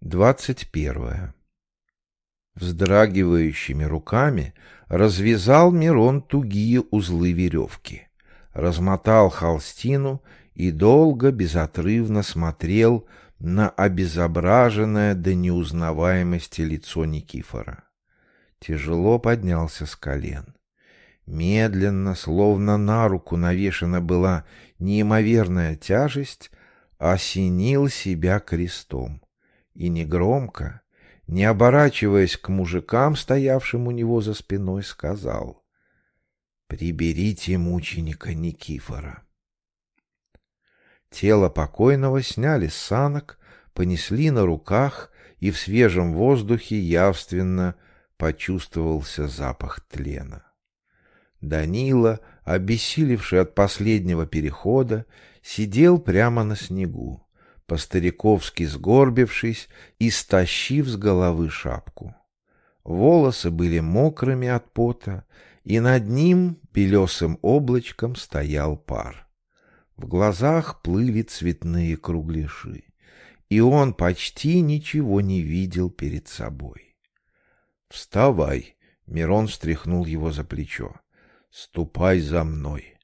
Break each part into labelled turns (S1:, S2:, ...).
S1: Двадцать первое. Вздрагивающими руками развязал Мирон тугие узлы веревки, размотал холстину и долго безотрывно смотрел на обезображенное до неузнаваемости лицо Никифора. Тяжело поднялся с колен. Медленно, словно на руку навешена была неимоверная тяжесть, осенил себя крестом и негромко, не оборачиваясь к мужикам, стоявшим у него за спиной, сказал «Приберите мученика Никифора». Тело покойного сняли с санок, понесли на руках, и в свежем воздухе явственно почувствовался запах тлена. Данила, обессилевший от последнего перехода, сидел прямо на снегу по-стариковски сгорбившись и стащив с головы шапку. Волосы были мокрыми от пота, и над ним белесым облачком стоял пар. В глазах плыли цветные кругляши, и он почти ничего не видел перед собой. «Вставай!» — Мирон встряхнул его за плечо. «Ступай за мной!»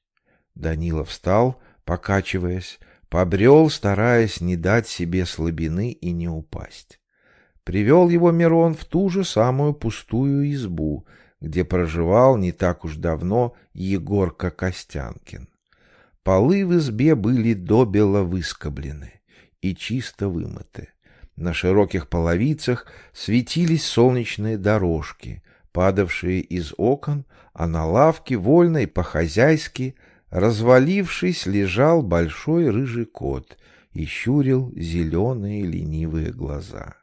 S1: Данила встал, покачиваясь, Побрел, стараясь не дать себе слабины и не упасть. Привел его Мирон в ту же самую пустую избу, где проживал не так уж давно Егорка Костянкин. Полы в избе были добело выскоблены и чисто вымыты. На широких половицах светились солнечные дорожки, падавшие из окон, а на лавке вольно и по-хозяйски Развалившись, лежал большой рыжий кот и щурил зеленые ленивые глаза.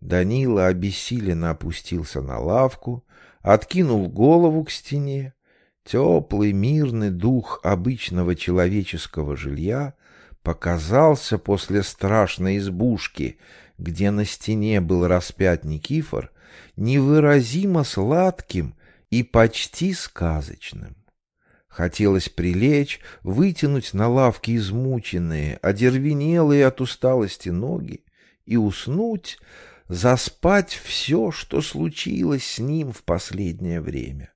S1: Данила обессиленно опустился на лавку, откинул голову к стене. Теплый мирный дух обычного человеческого жилья показался после страшной избушки, где на стене был распят Никифор, невыразимо сладким и почти сказочным. Хотелось прилечь, вытянуть на лавке измученные, одервенелые от усталости ноги и уснуть, заспать все, что случилось с ним в последнее время.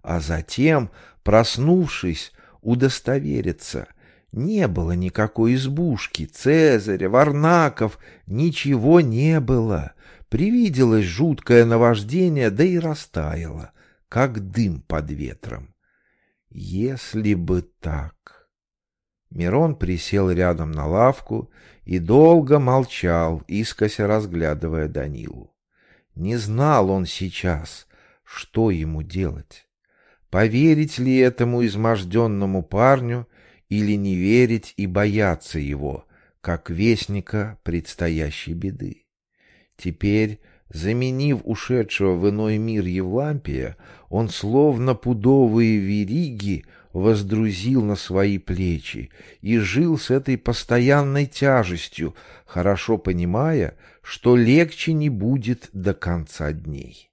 S1: А затем, проснувшись, удостовериться, не было никакой избушки, Цезаря, Варнаков, ничего не было. Привиделось жуткое наваждение, да и растаяло, как дым под ветром. Если бы так. Мирон присел рядом на лавку и долго молчал, искося разглядывая Данилу. Не знал он сейчас, что ему делать. Поверить ли этому изможденному парню или не верить и бояться его, как вестника предстоящей беды. Теперь Заменив ушедшего в иной мир Евлампия, он словно пудовые вериги воздрузил на свои плечи и жил с этой постоянной тяжестью, хорошо понимая, что легче не будет до конца дней.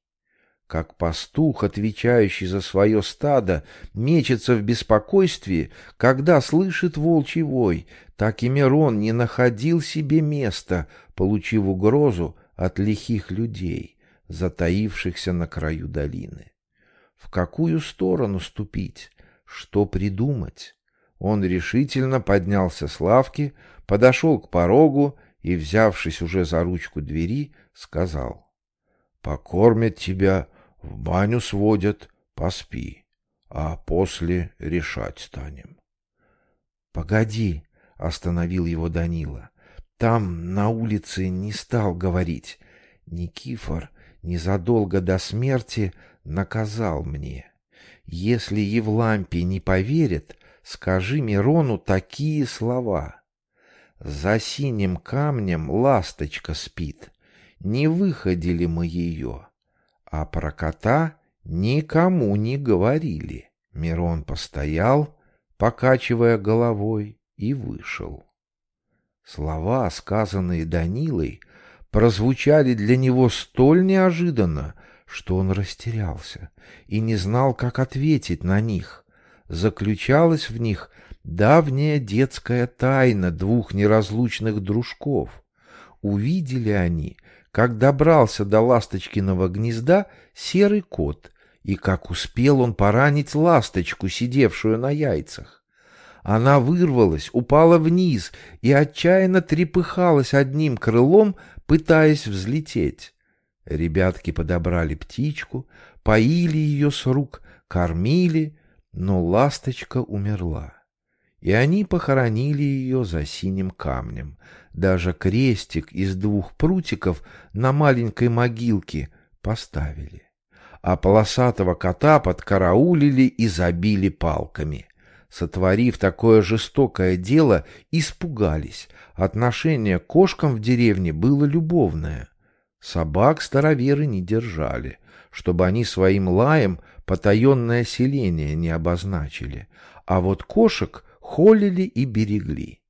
S1: Как пастух, отвечающий за свое стадо, мечется в беспокойстве, когда слышит волчий вой, так и Мирон не находил себе места, получив угрозу, от лихих людей, затаившихся на краю долины. В какую сторону ступить? Что придумать? Он решительно поднялся с лавки, подошел к порогу и, взявшись уже за ручку двери, сказал. — Покормят тебя, в баню сводят, поспи, а после решать станем. — Погоди, — остановил его Данила. Там, на улице, не стал говорить. Никифор незадолго до смерти наказал мне. Если Евлампий не поверит, скажи Мирону такие слова. За синим камнем ласточка спит. Не выходили мы ее. А про кота никому не говорили. Мирон постоял, покачивая головой, и вышел. Слова, сказанные Данилой, прозвучали для него столь неожиданно, что он растерялся и не знал, как ответить на них. Заключалась в них давняя детская тайна двух неразлучных дружков. увидели они, как добрался до ласточкиного гнезда серый кот, и как успел он поранить ласточку, сидевшую на яйцах. Она вырвалась, упала вниз и отчаянно трепыхалась одним крылом, пытаясь взлететь. Ребятки подобрали птичку, поили ее с рук, кормили, но ласточка умерла. И они похоронили ее за синим камнем. Даже крестик из двух прутиков на маленькой могилке поставили. А полосатого кота подкараулили и забили палками. Сотворив такое жестокое дело, испугались. Отношение к кошкам в деревне было любовное. Собак староверы не держали, чтобы они своим лаем потаенное селение не обозначили, а вот кошек холили и берегли.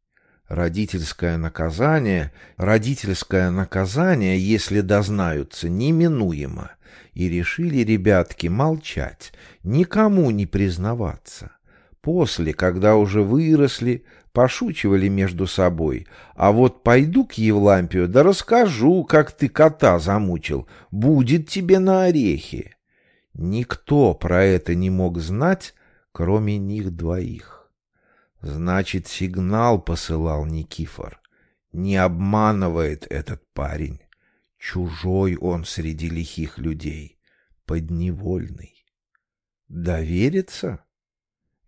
S1: Родительское наказание, родительское наказание, если дознаются, неминуемо, и решили ребятки молчать, никому не признаваться. После, когда уже выросли, пошучивали между собой. А вот пойду к Евлампию, да расскажу, как ты кота замучил. Будет тебе на орехи. Никто про это не мог знать, кроме них двоих. Значит, сигнал посылал Никифор. Не обманывает этот парень. Чужой он среди лихих людей, подневольный. Довериться?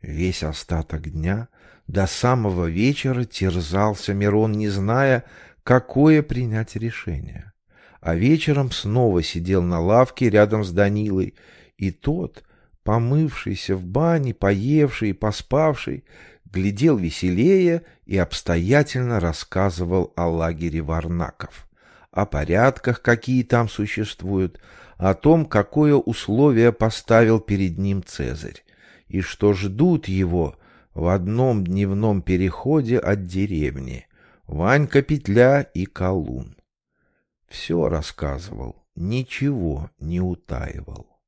S1: Весь остаток дня до самого вечера терзался Мирон, не зная, какое принять решение. А вечером снова сидел на лавке рядом с Данилой, и тот, помывшийся в бане, поевший и поспавший, глядел веселее и обстоятельно рассказывал о лагере Варнаков, о порядках, какие там существуют, о том, какое условие поставил перед ним Цезарь и что ждут его в одном дневном переходе от деревни Ванька Петля и Колун. Все рассказывал, ничего не утаивал.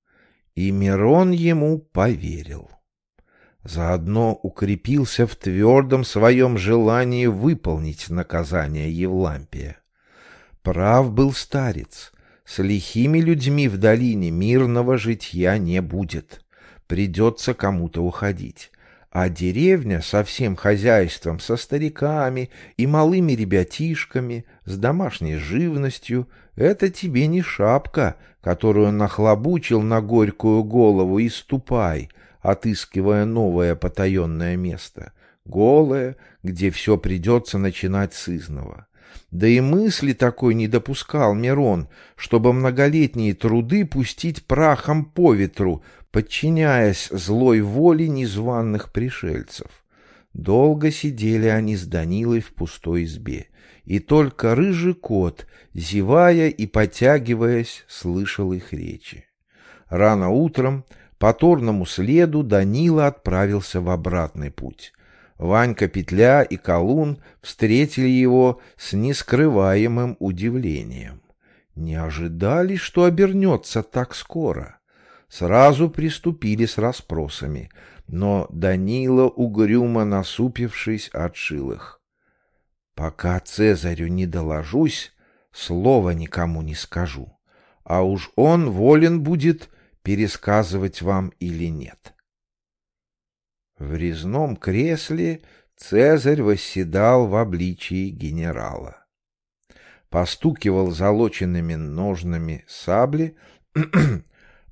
S1: И Мирон ему поверил. Заодно укрепился в твердом своем желании выполнить наказание Евлампия. Прав был старец, с лихими людьми в долине мирного житья не будет придется кому-то уходить. А деревня со всем хозяйством, со стариками и малыми ребятишками, с домашней живностью — это тебе не шапка, которую нахлобучил на горькую голову и ступай, отыскивая новое потаенное место. Голое, где все придется начинать с изного. Да и мысли такой не допускал Мирон, чтобы многолетние труды пустить прахом по ветру, подчиняясь злой воле незваных пришельцев. Долго сидели они с Данилой в пустой избе, и только рыжий кот, зевая и потягиваясь, слышал их речи. Рано утром по торному следу Данила отправился в обратный путь. Ванька Петля и Колун встретили его с нескрываемым удивлением. Не ожидали, что обернется так скоро сразу приступили с расспросами, но Данила, угрюмо насупившись, отшил их. «Пока Цезарю не доложусь, слова никому не скажу, а уж он волен будет пересказывать вам или нет». В резном кресле Цезарь восседал в обличии генерала. Постукивал залоченными ножнами сабли,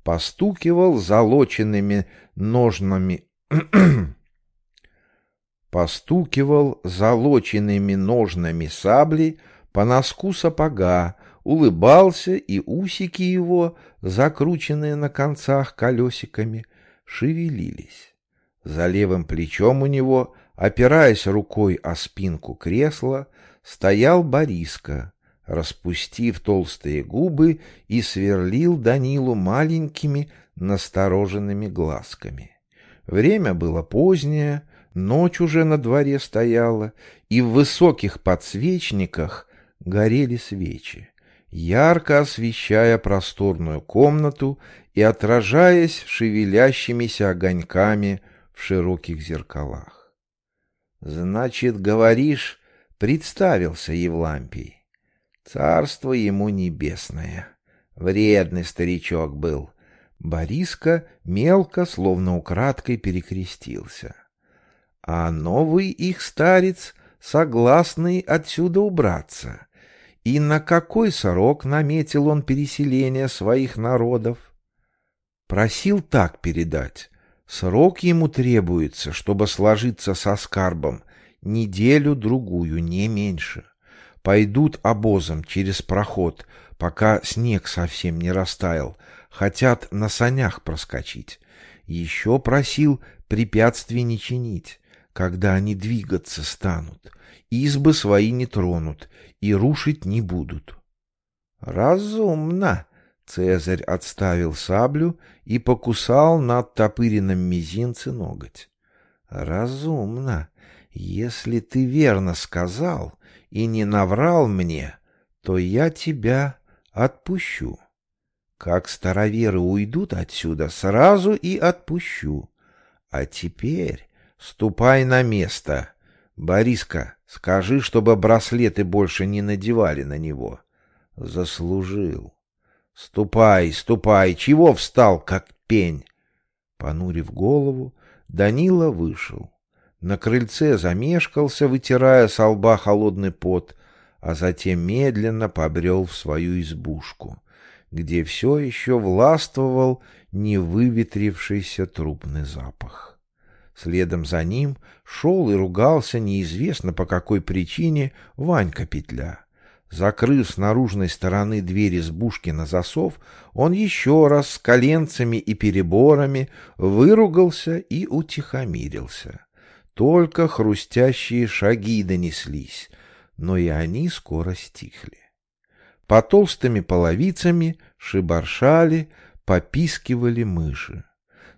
S1: постукивал залоченными ножнами постукивал залоченными ножнами сабли по носку сапога, улыбался, и усики его, закрученные на концах колесиками, шевелились. За левым плечом у него, опираясь рукой о спинку кресла, стоял Бориска, распустив толстые губы и сверлил Данилу маленькими настороженными глазками. Время было позднее, ночь уже на дворе стояла, и в высоких подсвечниках горели свечи, ярко освещая просторную комнату и отражаясь шевелящимися огоньками в широких зеркалах. — Значит, говоришь, представился Евлампий. Царство ему небесное. Вредный старичок был. Бориска мелко, словно украдкой, перекрестился. А новый их старец, согласный отсюда убраться. И на какой срок наметил он переселение своих народов? Просил так передать. Срок ему требуется, чтобы сложиться со скарбом, неделю-другую, не меньше. Пойдут обозом через проход, пока снег совсем не растаял, хотят на санях проскочить. Еще просил препятствий не чинить, когда они двигаться станут. Избы свои не тронут и рушить не будут. «Разумно!» — Цезарь отставил саблю и покусал над топыренным мизинце ноготь. «Разумно! Если ты верно сказал и не наврал мне, то я тебя отпущу. Как староверы уйдут отсюда, сразу и отпущу. А теперь ступай на место. Бориска, скажи, чтобы браслеты больше не надевали на него. Заслужил. Ступай, ступай, чего встал, как пень? Понурив голову, Данила вышел. На крыльце замешкался, вытирая со лба холодный пот, а затем медленно побрел в свою избушку, где все еще властвовал невыветрившийся трупный запах. Следом за ним шел и ругался неизвестно по какой причине Ванька Петля. Закрыв с наружной стороны дверь избушки на засов, он еще раз с коленцами и переборами выругался и утихомирился. Только хрустящие шаги донеслись, но и они скоро стихли. По толстыми половицами шибаршали, попискивали мыши.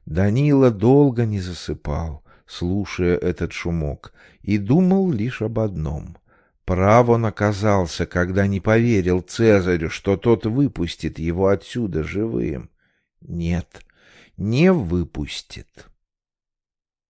S1: Данила долго не засыпал, слушая этот шумок, и думал лишь об одном. Право наказался, когда не поверил Цезарю, что тот выпустит его отсюда живым. Нет, не выпустит.